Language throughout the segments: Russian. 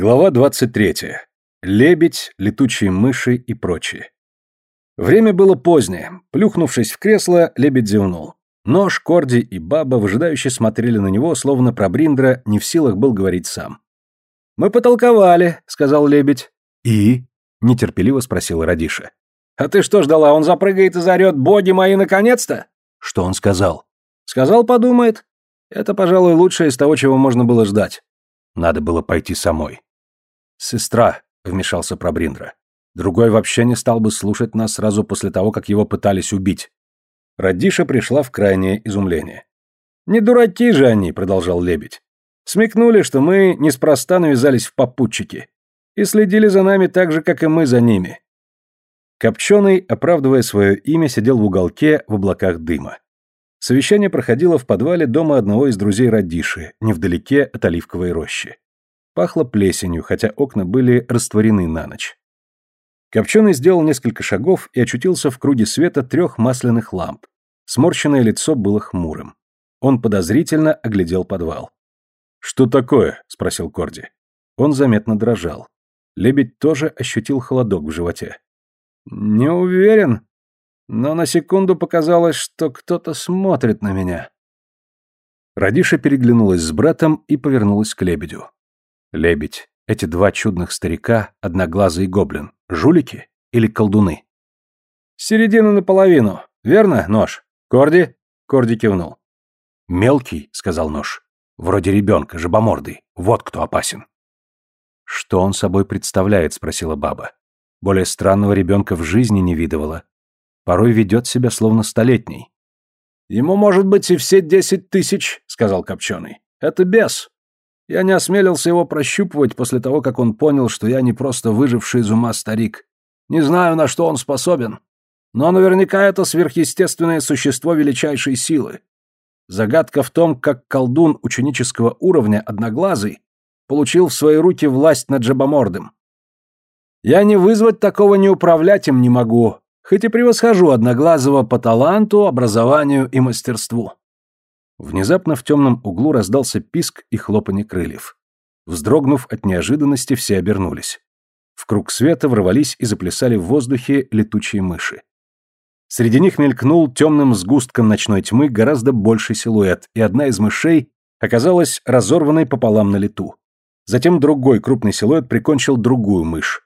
Глава 23. Лебедь, летучие мыши и прочее. Время было позднее. Плюхнувшись в кресло, лебедь зевнул. Нож, Корди и Баба выжидающе смотрели на него, словно про Бриндра не в силах был говорить сам. «Мы потолковали», — сказал лебедь. «И?» — нетерпеливо спросила Радиша. «А ты что ждала, он запрыгает и заорет «Боги мои, наконец-то»?» «Что он сказал?» «Сказал, подумает. Это, пожалуй, лучшее из того, чего можно было ждать. Надо было пойти самой. «Сестра», — вмешался Пробриндра. «Другой вообще не стал бы слушать нас сразу после того, как его пытались убить». Радиша пришла в крайнее изумление. «Не дураки же они», — продолжал Лебедь. «Смекнули, что мы неспроста навязались в попутчики. И следили за нами так же, как и мы за ними». Копченый, оправдывая свое имя, сидел в уголке в облаках дыма. Совещание проходило в подвале дома одного из друзей Радиши, невдалеке от оливковой рощи. Пахло плесенью, хотя окна были растворены на ночь. Копченый сделал несколько шагов и очутился в круге света трех масляных ламп. Сморщенное лицо было хмурым. Он подозрительно оглядел подвал. «Что такое?» — спросил Корди. Он заметно дрожал. Лебедь тоже ощутил холодок в животе. «Не уверен», но на секунду показалось, что кто-то смотрит на меня. Радиша переглянулась с братом и повернулась к лебедю. Лебедь, эти два чудных старика, одноглазый гоблин, жулики или колдуны? Середина наполовину, верно, нож? Корди? Корди кивнул. Мелкий, сказал нож. Вроде ребенка, жабомордый. Вот кто опасен. Что он собой представляет, спросила баба. Более странного ребенка в жизни не видывала. Порой ведет себя словно столетний. «Ему, может быть, и все десять тысяч», — сказал Копченый. «Это бес. Я не осмелился его прощупывать после того, как он понял, что я не просто выживший из ума старик. Не знаю, на что он способен. Но наверняка это сверхъестественное существо величайшей силы. Загадка в том, как колдун ученического уровня, одноглазый, получил в свои руки власть над жабомордым. Я не вызвать такого не управлять им не могу, хоть и превосхожу Одноглазого по таланту, образованию и мастерству. Внезапно в темном углу раздался писк и хлопанье крыльев. Вздрогнув от неожиданности, все обернулись. В круг света ворвались и заплясали в воздухе летучие мыши. Среди них мелькнул темным сгустком ночной тьмы гораздо больший силуэт, и одна из мышей оказалась разорванной пополам на лету. Затем другой крупный силуэт прикончил другую мышь.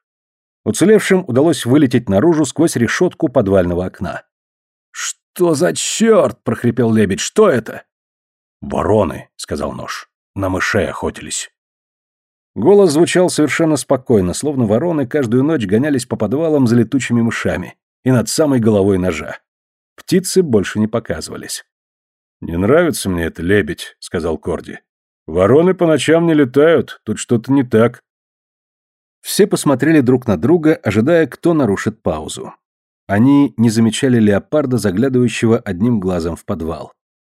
Уцелевшим удалось вылететь наружу сквозь решетку подвального окна. «Что за черт?» — прохрипел лебедь. «Что это?» «Вороны», — сказал нож. «На мышей охотились». Голос звучал совершенно спокойно, словно вороны каждую ночь гонялись по подвалам за летучими мышами и над самой головой ножа. Птицы больше не показывались. «Не нравится мне это, лебедь», — сказал Корди. «Вороны по ночам не летают, тут что-то не так». Все посмотрели друг на друга, ожидая, кто нарушит паузу. Они не замечали леопарда, заглядывающего одним глазом в подвал.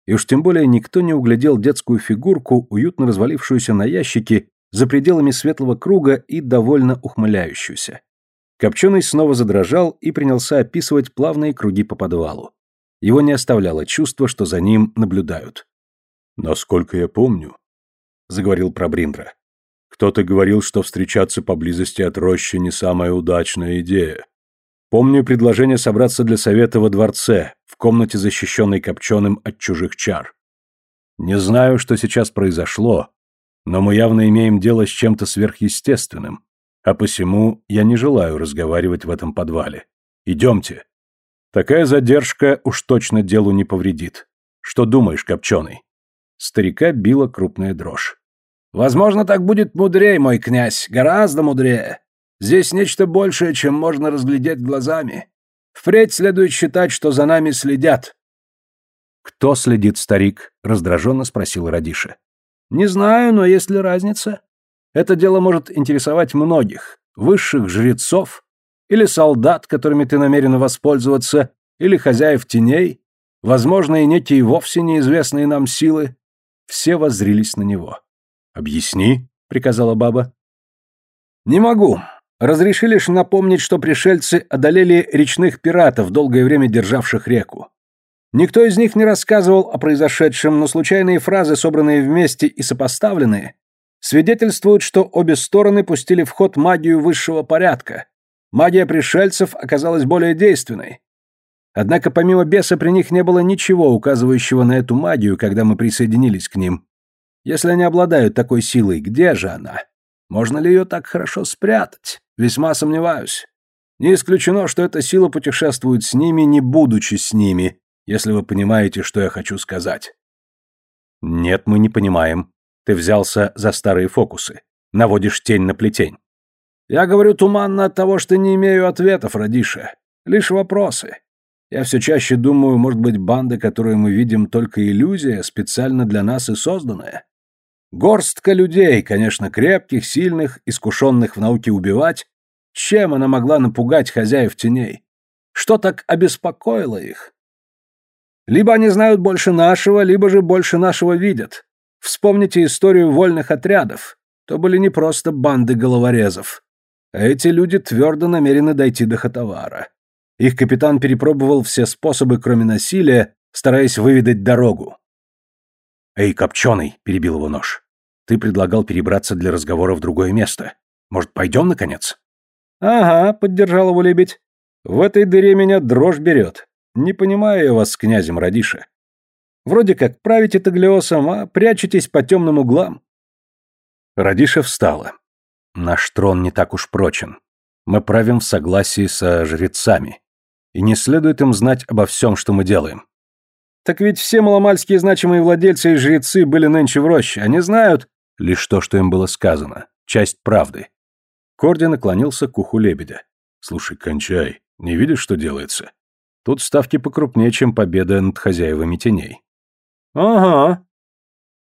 И уж тем более никто не углядел детскую фигурку, уютно развалившуюся на ящике за пределами светлого круга и довольно ухмыляющуюся. Копченый снова задрожал и принялся описывать плавные круги по подвалу. Его не оставляло чувство, что за ним наблюдают. «Насколько я помню», — заговорил Пробриндра, кто-то говорил, что встречаться поблизости от рощи не самая удачная идея. Помню предложение собраться для совета во дворце, в комнате, защищенной копченым от чужих чар. Не знаю, что сейчас произошло, но мы явно имеем дело с чем-то сверхъестественным, а посему я не желаю разговаривать в этом подвале. Идемте. Такая задержка уж точно делу не повредит. Что думаешь, копченый? Старика била крупная дрожь. Возможно, так будет мудрее, мой князь, гораздо мудрее. Здесь нечто большее, чем можно разглядеть глазами. Впредь следует считать, что за нами следят. Кто следит, старик? раздраженно спросил Радиша. Не знаю, но есть ли разница? Это дело может интересовать многих, высших жрецов или солдат, которыми ты намерен воспользоваться, или хозяев теней, возможно, и некие вовсе неизвестные нам силы. Все воззрились на него. «Объясни», — приказала баба. «Не могу. Разреши лишь напомнить, что пришельцы одолели речных пиратов, долгое время державших реку. Никто из них не рассказывал о произошедшем, но случайные фразы, собранные вместе и сопоставленные, свидетельствуют, что обе стороны пустили в ход магию высшего порядка. Магия пришельцев оказалась более действенной. Однако помимо беса при них не было ничего, указывающего на эту магию, когда мы присоединились к ним. Если они обладают такой силой, где же она? Можно ли ее так хорошо спрятать? Весьма сомневаюсь. Не исключено, что эта сила путешествует с ними, не будучи с ними, если вы понимаете, что я хочу сказать. Нет, мы не понимаем. Ты взялся за старые фокусы. Наводишь тень на плетень. Я говорю туманно от того, что не имею ответов, Радиша. Лишь вопросы. Я все чаще думаю, может быть, банда, которую мы видим, только иллюзия, специально для нас и созданная. Горстка людей, конечно, крепких, сильных, искушенных в науке убивать, чем она могла напугать хозяев теней? Что так обеспокоило их? Либо они знают больше нашего, либо же больше нашего видят. Вспомните историю вольных отрядов. То были не просто банды головорезов. А эти люди твердо намерены дойти до Хатавара. Их капитан перепробовал все способы, кроме насилия, стараясь выведать дорогу. «Эй, Копченый!» — перебил его нож. «Ты предлагал перебраться для разговора в другое место. Может, пойдем, наконец?» «Ага», — поддержал его лебедь. «В этой дыре меня дрожь берет. Не понимаю я вас с князем Радиша. Вроде как правите Таглиосом, а прячетесь по темным углам». Радиша встала. «Наш трон не так уж прочен. Мы правим в согласии со жрецами. И не следует им знать обо всем, что мы делаем». «Так ведь все маломальские значимые владельцы и жрецы были нынче в роще. Они знают...» «Лишь то, что им было сказано. Часть правды. Корди наклонился к уху лебедя. «Слушай, кончай. Не видишь, что делается? Тут ставки покрупнее, чем победа над хозяевами теней». «Ага».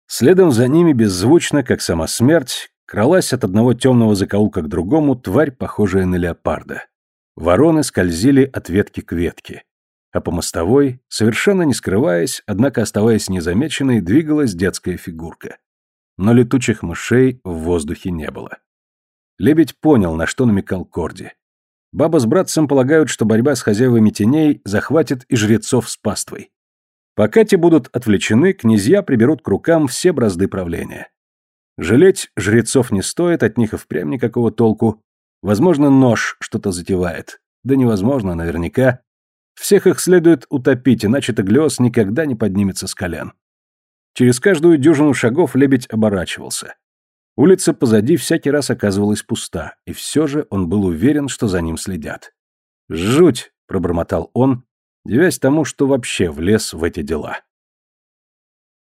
Следом за ними беззвучно, как сама смерть, кралась от одного темного закоулка к другому тварь, похожая на леопарда. Вороны скользили от ветки к ветке. А по мостовой, совершенно не скрываясь, однако оставаясь незамеченной, двигалась детская фигурка. Но летучих мышей в воздухе не было. Лебедь понял, на что намекал Корди. Баба с братцем полагают, что борьба с хозяевами теней захватит и жрецов с паствой. Пока те будут отвлечены, князья приберут к рукам все бразды правления. Жалеть жрецов не стоит, от них и впрямь никакого толку. Возможно, нож что-то затевает. Да невозможно, наверняка. Всех их следует утопить, иначе Таглиос никогда не поднимется с колен. Через каждую дюжину шагов лебедь оборачивался. Улица позади всякий раз оказывалась пуста, и все же он был уверен, что за ним следят. «Жуть!» — пробормотал он, девясь тому, что вообще влез в эти дела.